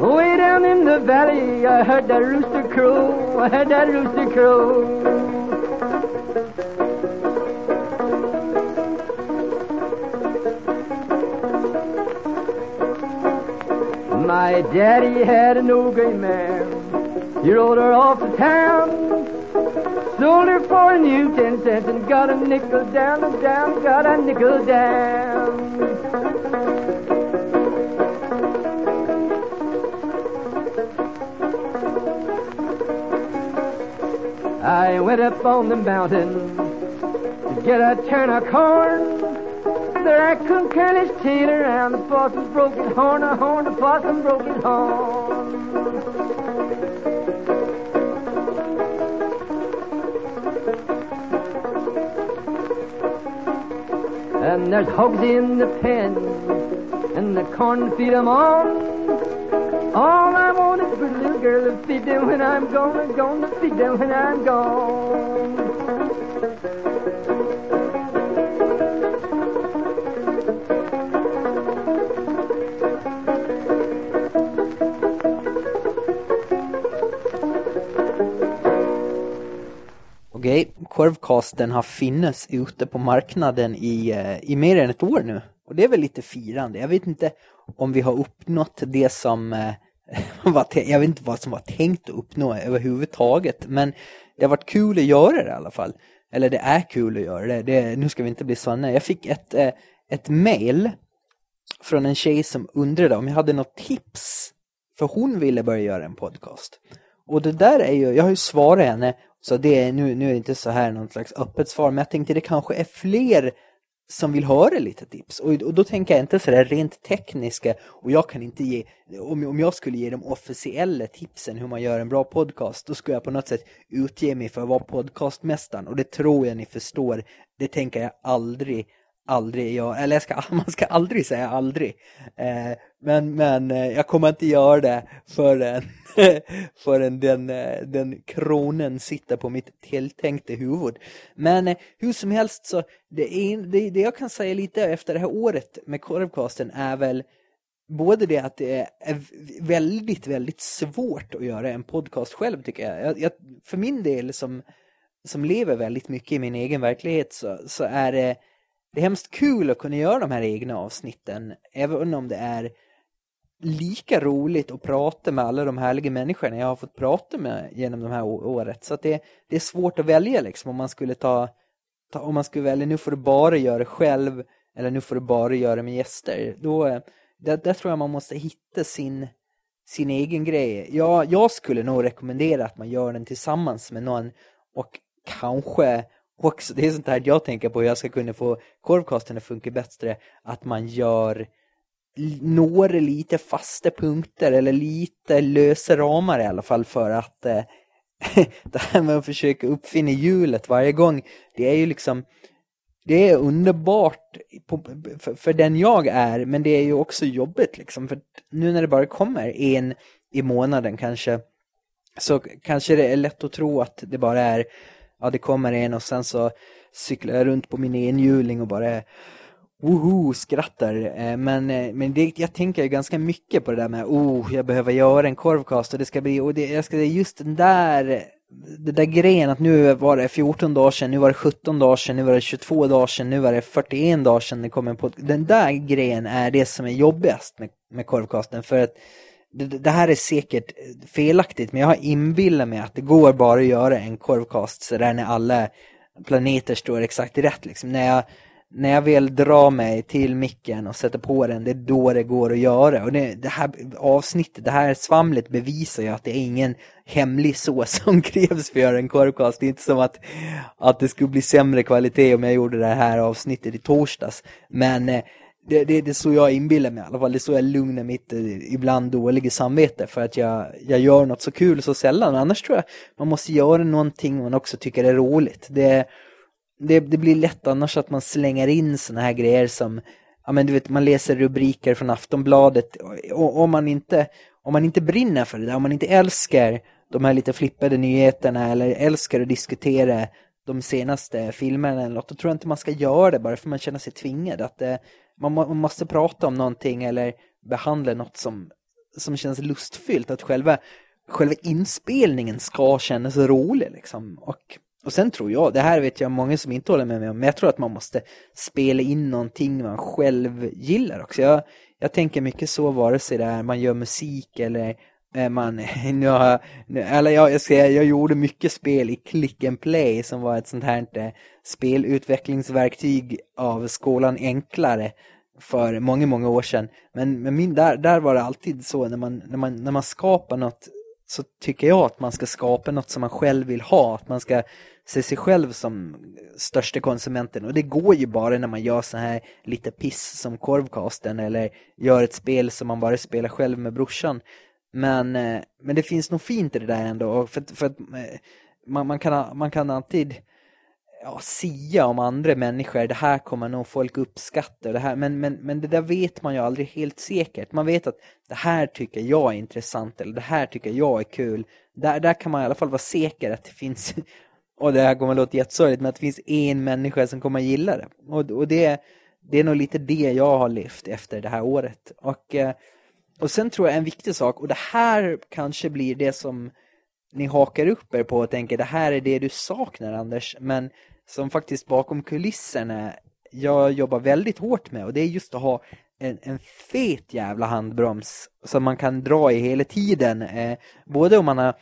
Way down in the valley, I heard that rooster that rooster crow. My daddy had an old gray mare. He rode her off to town. Sold her for a new ten cents and got a nickel down and down, got a nickel down. I went up on the mountain to get a turn of corn. There I couldn't carry his tail around the possum's broken horn, a horn, the possum broken horn. And there's hogs in the pen, and the corn feed 'em on. Gonna a feed them when I'm gone, and gonna feed them when I'm gone. Okej, korvkasten har finnes ute på marknaden i, eh, i mer än ett år nu. Och det är väl lite firande. Jag vet inte om vi har uppnått det som eh, jag vet inte vad som var tänkt att uppnå överhuvudtaget. Men det har varit kul att göra det i alla fall. Eller det är kul att göra det. det nu ska vi inte bli sådana. Jag fick ett, eh, ett mail från en tjej som undrade om jag hade något tips. För hon ville börja göra en podcast. Och det där är ju, jag har ju svarat henne, så det är, nu, nu är det inte så här något slags öppet svar, men jag tänkte det kanske är fler som vill höra lite tips. Och, och då tänker jag inte sådär rent tekniska, och jag kan inte ge, om, om jag skulle ge de officiella tipsen hur man gör en bra podcast, då skulle jag på något sätt utge mig för att vara podcastmästaren, och det tror jag ni förstår, det tänker jag aldrig aldrig göra, eller jag ska, man ska aldrig säga aldrig. Eh, men men eh, jag kommer inte göra det förrän, förrän den, eh, den kronen sitter på mitt tilltänkta huvud. Men eh, hur som helst så, det, är, det, det jag kan säga lite efter det här året med korvkasten är väl både det att det är väldigt, väldigt svårt att göra en podcast själv tycker jag. jag, jag för min del som som lever väldigt mycket i min egen verklighet så, så är det, det är hemskt kul att kunna göra de här egna avsnitten. Även om det är lika roligt att prata med alla de härliga människorna jag har fått prata med genom de här året. Så att det, det är svårt att välja liksom om man skulle ta, ta om man skulle välja nu får du bara göra det själv eller nu får du bara göra det med gäster. Då, eh, där, där tror jag man måste hitta sin, sin egen grej. Ja, jag skulle nog rekommendera att man gör den tillsammans med någon och kanske också, det är sånt här jag tänker på hur jag ska kunna få korvkasten att funka bättre, att man gör når lite fasta punkter eller lite lösa ramar i alla fall för att eh, det här med att försöka uppfinna hjulet varje gång, det är ju liksom det är underbart på, för, för, den jag är, men det är ju också jobbigt liksom, för nu när det bara kommer en i månaden kanske, så kanske det är lätt att tro att det bara är, ja det kommer en och sen så cyklar jag runt på min enhjuling och bara woho, skrattar. Eh, men, eh, men det, jag tänker ganska mycket på det där med, oh, jag behöver göra en korvkast och det ska bli, och det, jag ska, just den där, det där grejen att nu var det 14 dagar sedan, nu var det 17 dagar sedan, nu var det 22 dagar sedan, nu var det 41 dagar sedan det kom en podd. Den där grejen är det som är jobbigast med, med korvkasten för att det, det, här är säkert felaktigt men jag har inbillat mig att det går bara att göra en korvkast så där när alla planeter står exakt rätt liksom. När jag när jag väl drar mig till micken och sätter på den, det är då det går att göra. Och det, det här avsnittet, det här svamlet bevisar ju att det är ingen hemlig sås som krävs för att göra en korvkast. Det är inte som att, att det skulle bli sämre kvalitet om jag gjorde det här avsnittet i torsdags. Men eh, det, det, det är så jag inbillar mig i alla fall. Det är så jag lugnar mitt ibland dåliga samvete för att jag, jag gör något så kul så sällan. Annars tror jag man måste göra någonting man också tycker är roligt. Det det, det blir lätt annars att man slänger in såna här grejer som ja men du vet man läser rubriker från Aftonbladet och om man inte om man inte brinner för det där, om man inte älskar de här lite flippade nyheterna eller älskar att diskutera de senaste filmerna eller något, då tror jag inte man ska göra det bara för man känner sig tvingad att eh, man, man, måste prata om någonting eller behandla något som, som känns lustfyllt, att själva, själva inspelningen ska kännas rolig liksom och och sen tror jag, det här vet jag många som inte håller med mig om, men jag tror att man måste spela in någonting man själv gillar också. Jag, jag tänker mycket så vare sig det är man gör musik eller Eh, man, nu har, nu, eller jag, jag, säga, jag gjorde mycket spel i Click and Play som var ett sånt här inte spelutvecklingsverktyg av skolan enklare för många, många år sedan. Men, men min, där, där var det alltid så när man, när man, när man skapar något så tycker jag att man ska skapa något som man själv vill ha. Att man ska se sig själv som största konsumenten. Och det går ju bara när man gör så här lite piss som korvkasten eller gör ett spel som man bara spelar själv med brorsan. Men, eh, men det finns nog fint i det där ändå. För, för att eh, man, man, kan, man kan alltid ja, sia om andra människor. Det här kommer nog folk uppskatta. Det här. Men, men, men det där vet man ju aldrig helt säkert. Man vet att det här tycker jag är intressant eller det här tycker jag är kul. Där, där kan man i alla fall vara säker att det finns och det här kommer att låta jättesorgligt, men att det finns en människa som kommer att gilla det. Och, och det, det är nog lite det jag har lyft efter det här året. Och, eh, och sen tror jag en viktig sak, och det här kanske blir det som ni hakar upp er på och tänker, det här är det du saknar Anders, men som faktiskt bakom kulisserna jag jobbar väldigt hårt med och det är just att ha en, en fet jävla handbroms som man kan dra i hela tiden. Eh, både om man har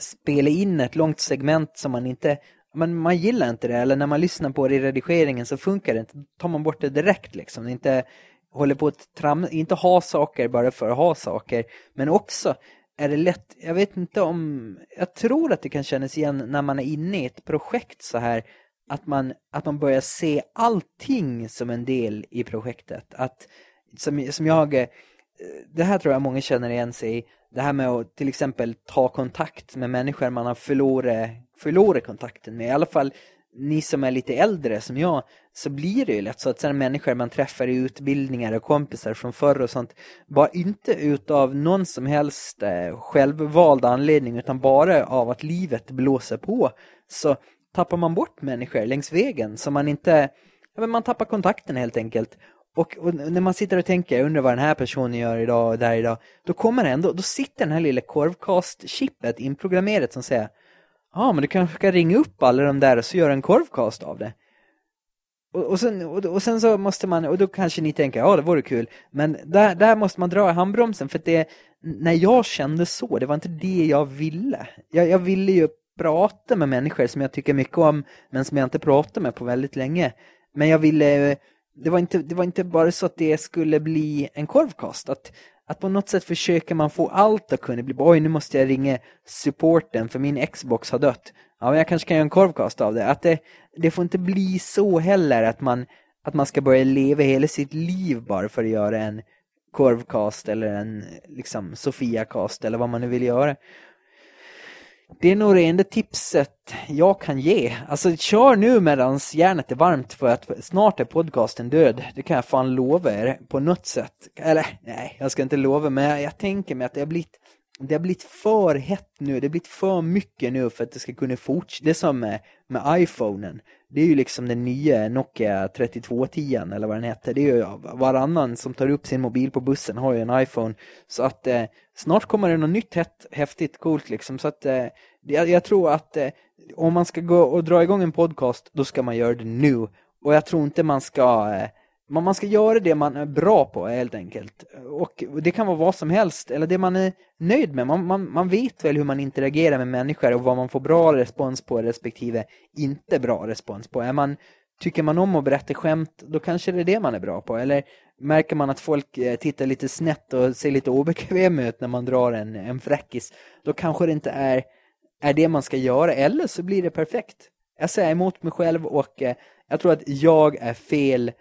spelat in ett långt segment som man inte man, man gillar inte det, eller när man lyssnar på det i redigeringen så funkar det inte. Då tar man bort det direkt liksom. Inte håller på att tram, inte ha saker bara för att ha saker. Men också är det lätt, jag vet inte om, jag tror att det kan kännas igen när man är inne i ett projekt så här, att man, att man börjar se allting som en del i projektet. Att, som, som jag, eh, det här tror jag många känner igen sig i, det här med att till exempel ta kontakt med människor man har förlorat, förlorat kontakten med. I alla fall ni som är lite äldre som jag så blir det ju lätt så att sen människor man träffar i utbildningar och kompisar från förr och sånt bara inte utav någon som helst eh, självvald anledning utan bara av att livet blåser på. Så tappar man bort människor längs vägen så man inte ja, men man tappar kontakten helt enkelt. Och, och, när man sitter och tänker, jag undrar vad den här personen gör idag och där idag, då kommer det ändå, då sitter den här lilla korvkast-chippet inprogrammerat som säger Ja, men du kanske ska ringa upp alla de där och så göra en korvcast av det. Och, och, sen, och, och, sen så måste man, och då kanske ni tänker, ja det vore kul, men där, där måste man dra i handbromsen för att det, när jag kände så, det var inte det jag ville. Jag, jag ville ju prata med människor som jag tycker mycket om, men som jag inte pratat med på väldigt länge. Men jag ville, det var inte, det var inte bara så att det skulle bli en korvkast, att, att på något sätt försöker man få allt att kunna bli, oj nu måste jag ringa supporten för min Xbox har dött. Ja, men jag kanske kan göra en korvkast av det. Att det, det får inte bli så heller att man, att man ska börja leva hela sitt liv bara för att göra en korvkast eller en liksom Sofia-kast eller vad man nu vill göra. Det är nog det enda tipset jag kan ge. Alltså kör nu medan järnet är varmt för att snart är podcasten död. Det kan jag fan lova er på något sätt. Eller nej, jag ska inte lova men jag, jag tänker mig att det har blivit det har blivit för hett nu, det har blivit för mycket nu för att det ska kunna fortsätta. Det är som med, med iPhonen. Det är ju liksom den nya Nokia 3210 eller vad den heter. Det är ju varannan som tar upp sin mobil på bussen har ju en iPhone. Så att eh, snart kommer det något nytt hett, häftigt, coolt liksom. Så att eh, jag, jag, tror att eh, om man ska gå och dra igång en podcast, då ska man göra det nu. Och jag tror inte man ska eh, man ska göra det man är bra på helt enkelt. Och det kan vara vad som helst, eller det man är nöjd med. Man, man, man vet väl hur man interagerar med människor och vad man får bra respons på respektive inte bra respons på. Är man, tycker man om att berätta skämt, då kanske det är det man är bra på. Eller märker man att folk eh, tittar lite snett och ser lite obekväma ut när man drar en, en fräckis, då kanske det inte är, är det man ska göra. Eller så blir det perfekt. Jag säger emot mig själv och eh, jag tror att jag är fel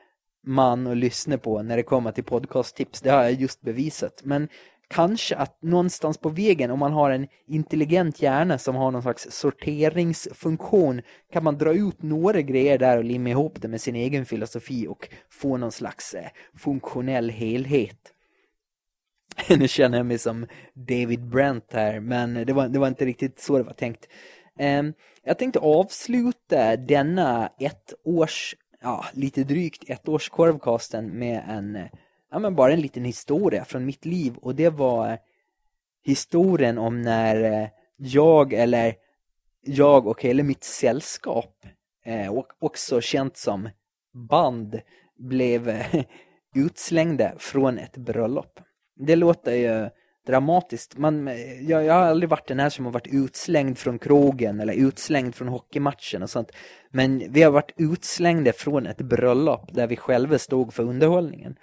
man att lyssna på när det kommer till podcasttips. Det har jag just bevisat. Men kanske att någonstans på vägen, om man har en intelligent hjärna som har någon slags sorteringsfunktion, kan man dra ut några grejer där och limma ihop det med sin egen filosofi och få någon slags eh, funktionell helhet. nu känner jag mig som David Brent här, men det var, det var inte riktigt så det var tänkt. Um, jag tänkte avsluta denna ett års ja, lite drygt ett års korvkasten med en, ja men bara en liten historia från mitt liv och det var historien om när eh, jag eller jag och hela mitt sällskap eh, och också känt som band blev utslängda från ett bröllop. Det låter ju dramatiskt. Man, jag, jag har aldrig varit den här som har varit utslängd från krogen eller utslängd från hockeymatchen och sånt. Men vi har varit utslängda från ett bröllop där vi själva stod för underhållningen.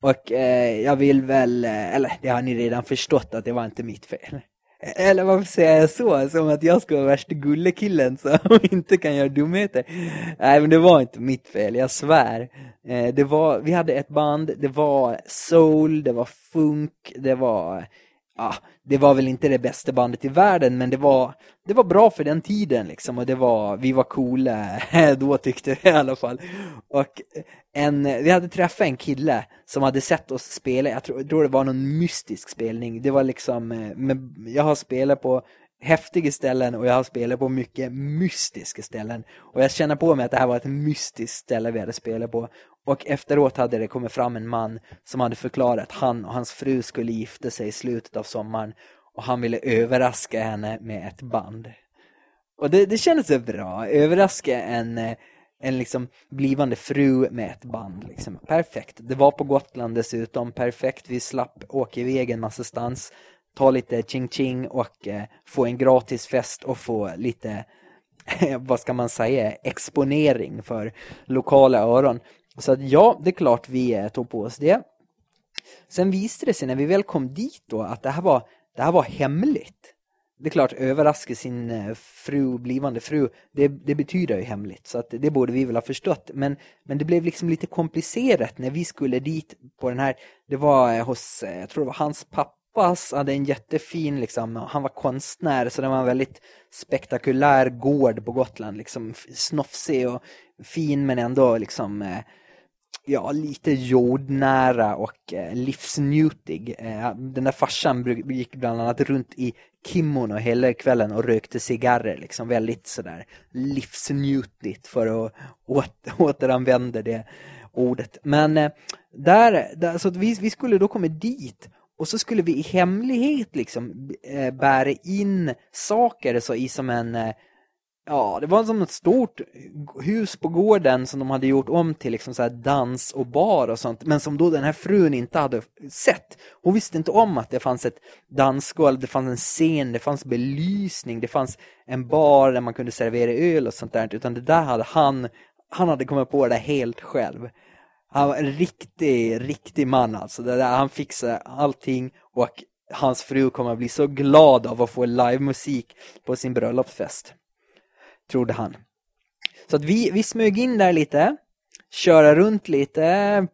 Och eh, jag vill väl, eh, eller det har ni redan förstått att det var inte mitt fel. Eller varför säger jag så? Som att jag ska vara värsta gullekillen som inte kan göra dumheter. Nej, men det var inte mitt fel, jag svär. Eh, det var, vi hade ett band, det var soul, det var funk, det var ah, det var väl inte det bästa bandet i världen, men det var, det var bra för den tiden liksom. Och det var, vi var coola då tyckte jag i alla fall. Och en, vi hade träffat en kille som hade sett oss spela, jag tror, jag tror det var någon mystisk spelning. Det var liksom, eh, med, jag har spelat på häftiga ställen och jag har spelat på mycket mystiska ställen. Och jag känner på mig att det här var ett mystiskt ställe vi hade spelat på. Och efteråt hade det kommit fram en man som hade förklarat att han och hans fru skulle gifta sig i slutet av sommaren. Och han ville överraska henne med ett band. Och det, det kändes så bra. Överraska en en liksom blivande fru med ett band. Liksom. Perfekt. Det var på Gotland dessutom. Perfekt. Vi slapp åka iväg en massa stans. Ta lite ching-ching och eh, få en gratis fest och få lite, vad ska man säga, exponering för lokala öron. Så att ja, det är klart vi eh, tog på oss det. Sen visade det sig när vi väl kom dit då att det här var, det här var hemligt det är klart, överraska sin eh, fru, blivande fru, det, det betyder ju hemligt. Så att det borde vi väl ha förstått. Men, men det blev liksom lite komplicerat när vi skulle dit på den här, det var eh, hos, eh, jag tror det var hans pappas, hade en jättefin, liksom, han var konstnär så det var en väldigt spektakulär gård på Gotland. Liksom snofsig och fin men ändå liksom eh, ja, lite jordnära och eh, livsnjutig. Eh, den där farsan gick bland annat runt i kimono hela kvällen och rökte cigarrer. Liksom väldigt sådär livsnjutigt för att åter, återanvända det ordet. Men där, där så vi, vi skulle då komma dit och så skulle vi i hemlighet liksom eh, bära in saker så i som en eh, Ja, det var som ett stort hus på gården som de hade gjort om till liksom så dans och bar och sånt. Men som då den här frun inte hade sett. Hon visste inte om att det fanns ett dansgolv, det fanns en scen, det fanns belysning, det fanns en bar där man kunde servera öl och sånt där. Utan det där hade han, han hade kommit på det helt själv. Han var en riktig, riktig man alltså. Det där, han fixade allting och hans fru kommer att bli så glad av att få livemusik på sin bröllopsfest trodde han. Så att vi, vi smög in där lite, köra runt lite,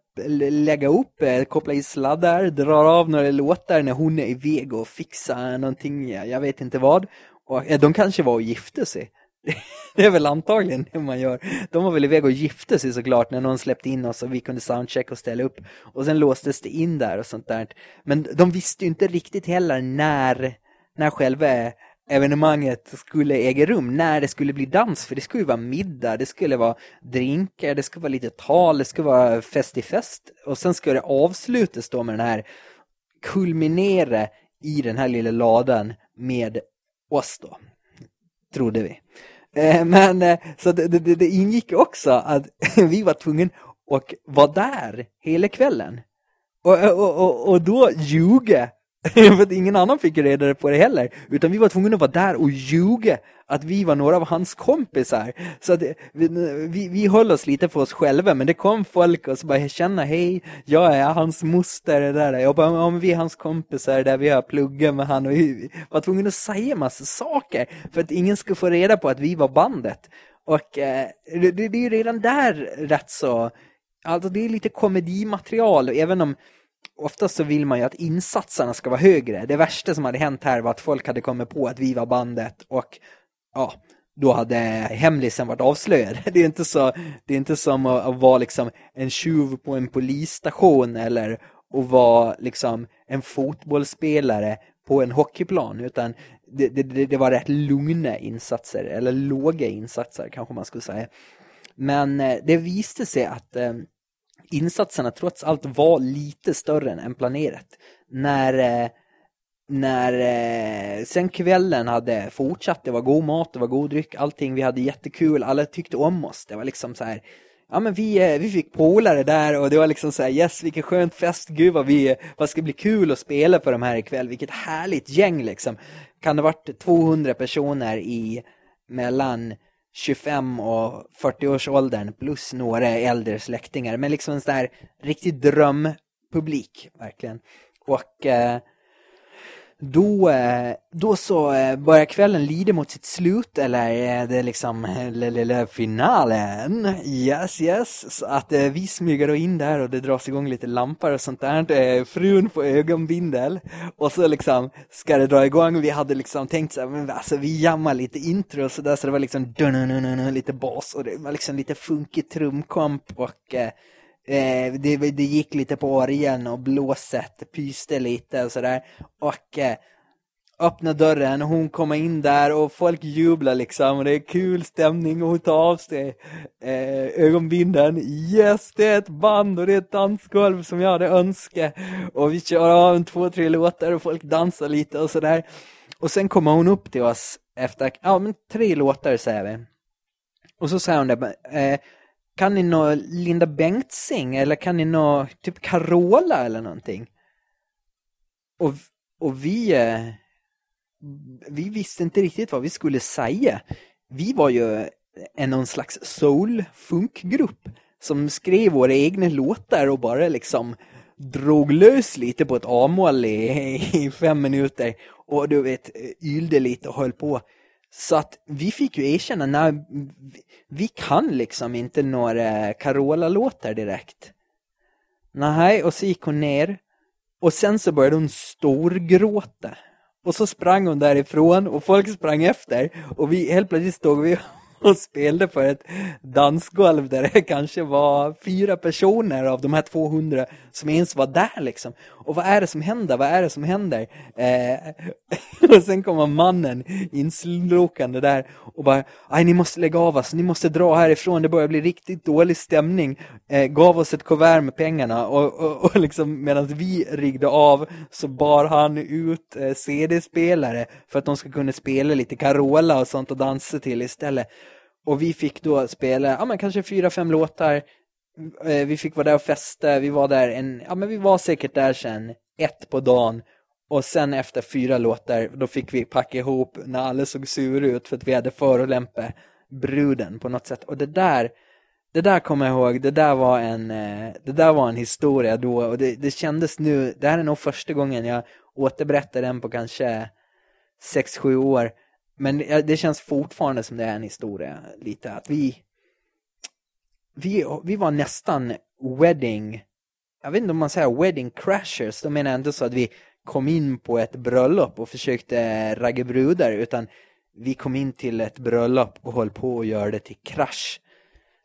lägga upp, eh, koppla i sladdar, dra av några låtar när hon är iväg och fixa någonting, jag vet inte vad. Och eh, de kanske var och gifte sig. Det är väl antagligen det man gör. De var väl iväg och gifte sig såklart när någon släppte in oss och vi kunde soundchecka och ställa upp. Och sen låstes det in där och sånt där. Men de visste ju inte riktigt heller när, när själva evenemanget skulle äga rum, när det skulle bli dans, för det skulle ju vara middag, det skulle vara drinkar, det skulle vara lite tal, det skulle vara fest i fest. Och sen skulle det avslutas då med den här kulminera i den här lilla ladan med oss då, trodde vi. Eh, men eh, så det, det, det ingick också att vi var tvungna att vara där hela kvällen. Och, och, och, och då ljuga för att ingen annan fick reda på det heller. Utan vi var tvungna att vara där och ljuga att vi var några av hans kompisar. Så att vi, vi, vi höll oss lite för oss själva, men det kom folk och så bara känna, hej, jag är hans moster, det där. Jag bara, ja, vi är hans kompisar där vi har pluggat med han och vi var tvungna att säga massa saker för att ingen skulle få reda på att vi var bandet. Och eh, det, det är ju redan där rätt så, alltså det är lite komedimaterial, även om oftast så vill man ju att insatserna ska vara högre. Det värsta som hade hänt här var att folk hade kommit på att vi var bandet och ja, då hade hemlisen varit avslöjad. Det är inte, så, det är inte som att vara liksom en tjuv på en polisstation eller att vara liksom en fotbollsspelare på en hockeyplan utan det, det, det var rätt lugna insatser eller låga insatser kanske man skulle säga. Men eh, det visste sig att eh, insatserna trots allt var lite större än planerat. När, eh, när eh, sen kvällen hade fortsatt, det var god mat, det var god dryck, allting, vi hade jättekul, alla tyckte om oss. Det var liksom så här, ja men vi, eh, vi fick polare där och det var liksom så här, yes vilken skönt fest, gud vad, vi, vad ska bli kul att spela för de här ikväll, vilket härligt gäng liksom. Kan det varit 200 personer i mellan 25 och 40-årsåldern plus några äldre släktingar. Men liksom en sån där riktig drömpublik, verkligen. Och eh, då, eh, då så eh, börjar kvällen lida mot sitt slut eller är det liksom eh, finalen? Yes, yes. Så att vi smyger då in där och det dras igång lite lampor och sånt där. Frun på ögonbindel och så liksom ska det dra igång. Vi hade liksom tänkt så här, men alltså vi jammar lite intro och så där så det var liksom lite bas och det var liksom lite funky trumkomp och Eh, det, det gick lite på orgen och blåset pyste lite och sådär. Och eh, öppna dörren och hon kommer in där och folk jublar liksom och det är kul stämning och hon tar av sig eh, ögonbinden. Yes, det är ett band och det är ett dansgolv som jag hade önskat. Och vi kör av en två, tre låtar och folk dansar lite och sådär. Och sen kommer hon upp till oss efter, ja men tre låtar säger vi. Och så säger hon det, eh, kan ni nå Linda Bengtzing eller kan ni nå typ Carola eller någonting? Och, och vi, eh, vi visste inte riktigt vad vi skulle säga. Vi var ju en någon slags soul-funkgrupp som skrev våra egna låtar och bara liksom drog lös lite på ett A-mål i, i fem minuter och du vet, eh, ylde lite och höll på. Så att vi fick ju erkänna, när vi kan liksom inte några Carola-låtar direkt. Nej, och så gick hon ner och sen så började hon storgråta. Och så sprang hon därifrån och folk sprang efter och vi helt plötsligt stod vi och spelade på ett dansgolv där det kanske var fyra personer av de här 200 som ens var där liksom. Och vad är det som händer? Vad är det som händer? Eh, och sen kommer mannen inslokande där och bara, nej ni måste lägga av oss, ni måste dra härifrån, det börjar bli riktigt dålig stämning. Eh, gav oss ett kuvert med pengarna och, och, och liksom medan vi riggde av så bar han ut eh, CD-spelare för att de ska kunna spela lite Carola och sånt och dansa till istället. Och vi fick då spela, ja men kanske fyra, fem låtar. Eh, vi fick vara där och festa, vi var där en, ja men vi var säkert där sen ett på dagen. Och sen efter fyra låtar, då fick vi packa ihop när alla såg sur ut för att vi hade förolämpat bruden på något sätt. Och det där, det där kommer jag ihåg, det där var en, eh, det där var en historia då och det, det kändes nu, det här är nog första gången jag återberättar den på kanske sex sju år. Men det känns fortfarande som det är en historia lite att vi vi, vi var nästan wedding jag vet inte om man säger wedding crashers, de menar ändå så att vi kom in på ett bröllop och försökte ragga brudar utan vi kom in till ett bröllop och höll på att göra det till krasch.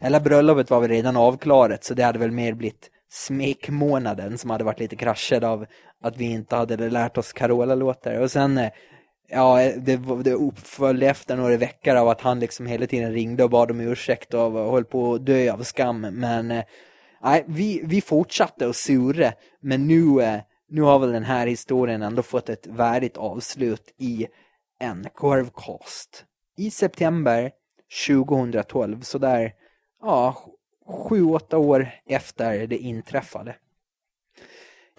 Eller bröllopet var väl redan avklarat så det hade väl mer blivit smekmånaden som hade varit lite kraschad av att vi inte hade lärt oss Carola-låtar. Och sen, eh, ja, det, det följde efter några veckor av att han liksom hela tiden ringde och bad om ursäkt och höll på att dö av skam. Men eh, nej, vi, vi fortsatte att sura, men nu, eh, nu har väl den här historien ändå fått ett värdigt avslut i en korvkast. I september 2012, så där, ja, sju, åtta år efter det inträffade.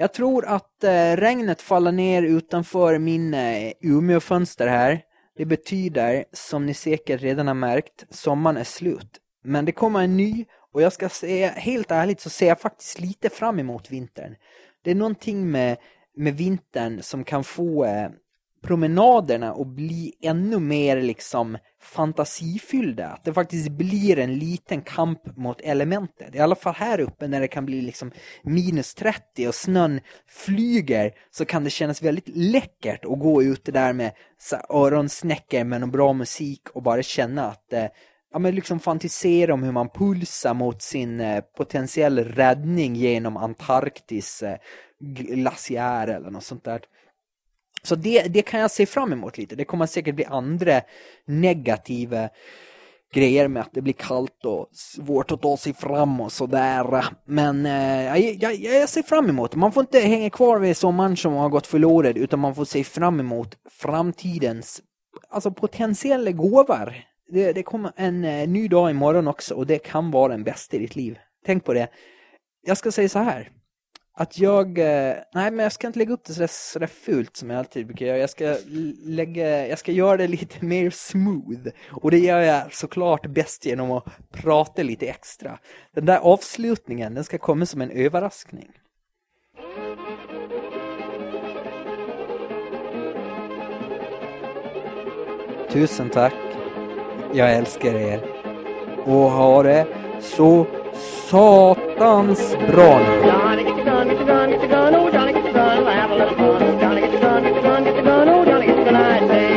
Jag tror att eh, regnet faller ner utanför min eh, Umeå-fönster här. Det betyder, som ni säkert redan har märkt, sommaren är slut. Men det kommer en ny och jag ska säga, helt ärligt så ser jag faktiskt lite fram emot vintern. Det är någonting med, med vintern som kan få eh, promenaderna och bli ännu mer liksom fantasifyllda. Att det faktiskt blir en liten kamp mot elementet. I alla fall här uppe när det kan bli liksom minus 30 och snön flyger så kan det kännas väldigt läckert att gå ute där med öronsnäckor med någon bra musik och bara känna att eh, ja, men liksom fantisera om hur man pulsar mot sin eh, potentiell räddning genom Antarktis eh, glaciär eller något sånt där. Så det, det kan jag se fram emot lite. Det kommer säkert bli andra negativa grejer med att det blir kallt och svårt att ta sig fram och sådär. Men eh, jag, jag, jag ser fram emot det. Man får inte hänga kvar vid sommaren som har gått förlorad utan man får se fram emot framtidens alltså potentiella gåvor. Det, det kommer en eh, ny dag imorgon också och det kan vara den bästa i ditt liv. Tänk på det. Jag ska säga så här att jag, eh, nej men jag ska inte lägga upp det sådär, sådär fult som jag alltid brukar göra. Jag ska lägga, jag ska göra det lite mer smooth. Och det gör jag såklart bäst genom att prata lite extra. Den där avslutningen, den ska komma som en överraskning. Tusen tack. Jag älskar er. Och ha det så satans bra nu. Gun, get your gun, oh Johnny, get your gun, we'll have a little fun. Oh Johnny, get your gun, get your gun, get your gun, oh Johnny, get your gun, I say.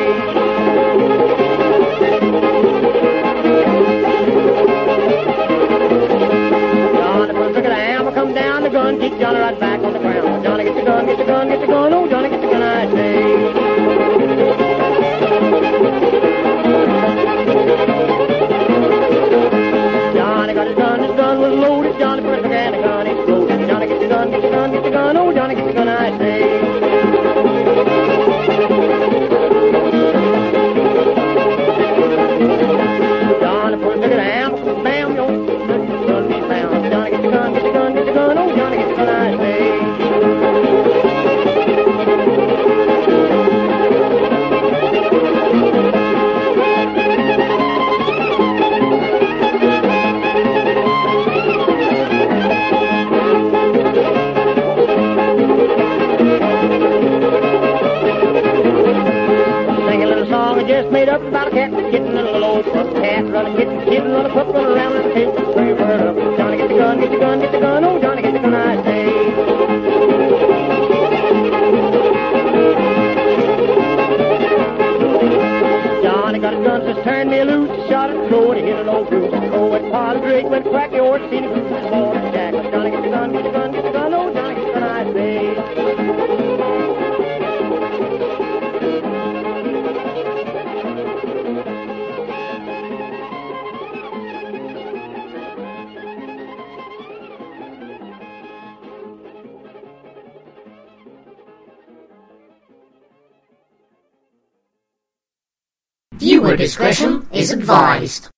Johnny, put a trick of the hammer, come down the gun, keep Johnny right back on the ground. Johnny, get your gun, get your gun, get your gun, oh Johnny, get your gun, I say. Get your gun, get your gun. Oh, Johnny get your gun, I say. Viewer discretion is advised.